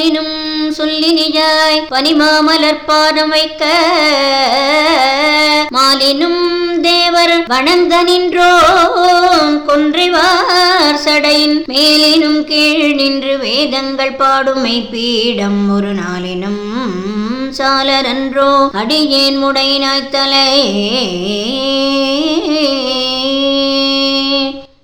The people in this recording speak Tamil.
பாலினும் சொல்லினியாய் பனிமாமலர் பாதம் வைக்க. மாலினும் தேவர் வணங்க நின்றோம் கொன்றைவார் சடையின் மேலினும் கீழ் நின்று வேதங்கள் பாடுமை பீடம் ஒரு நாளினும் சாலரன்றோ அடியேன் முடையினாய்த்தலை